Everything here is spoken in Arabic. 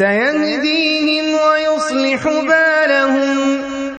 سيهديهم ويصلح بالهم